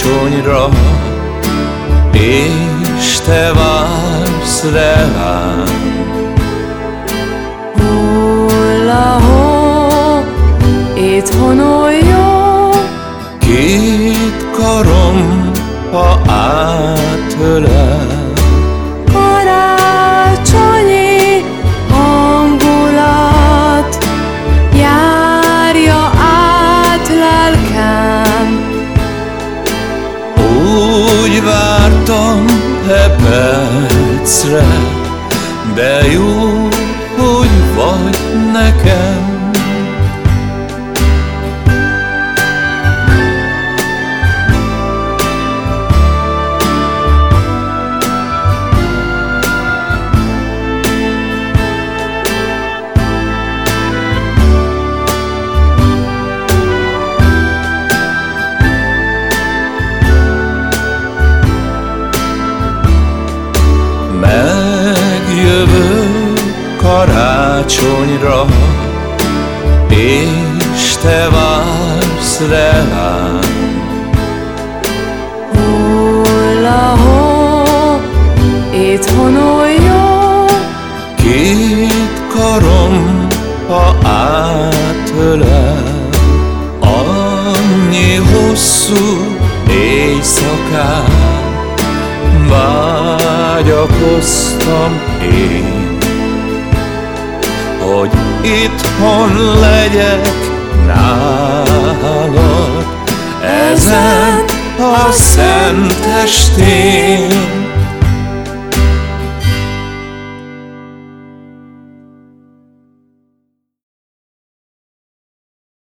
karácsonyra, és te vársz rám. Valahol itthon jó, Két karom, ha átölel, Úgy vártam e percre, de jó, hogy vagy nekem. Karácsonyra, és te vársz rám. Valahol itthon jó, Két karom, ha átölel, annyi hosszú éjszakán vágyakoztam én, hogy itthon legyek nálad, ezen a szent estén.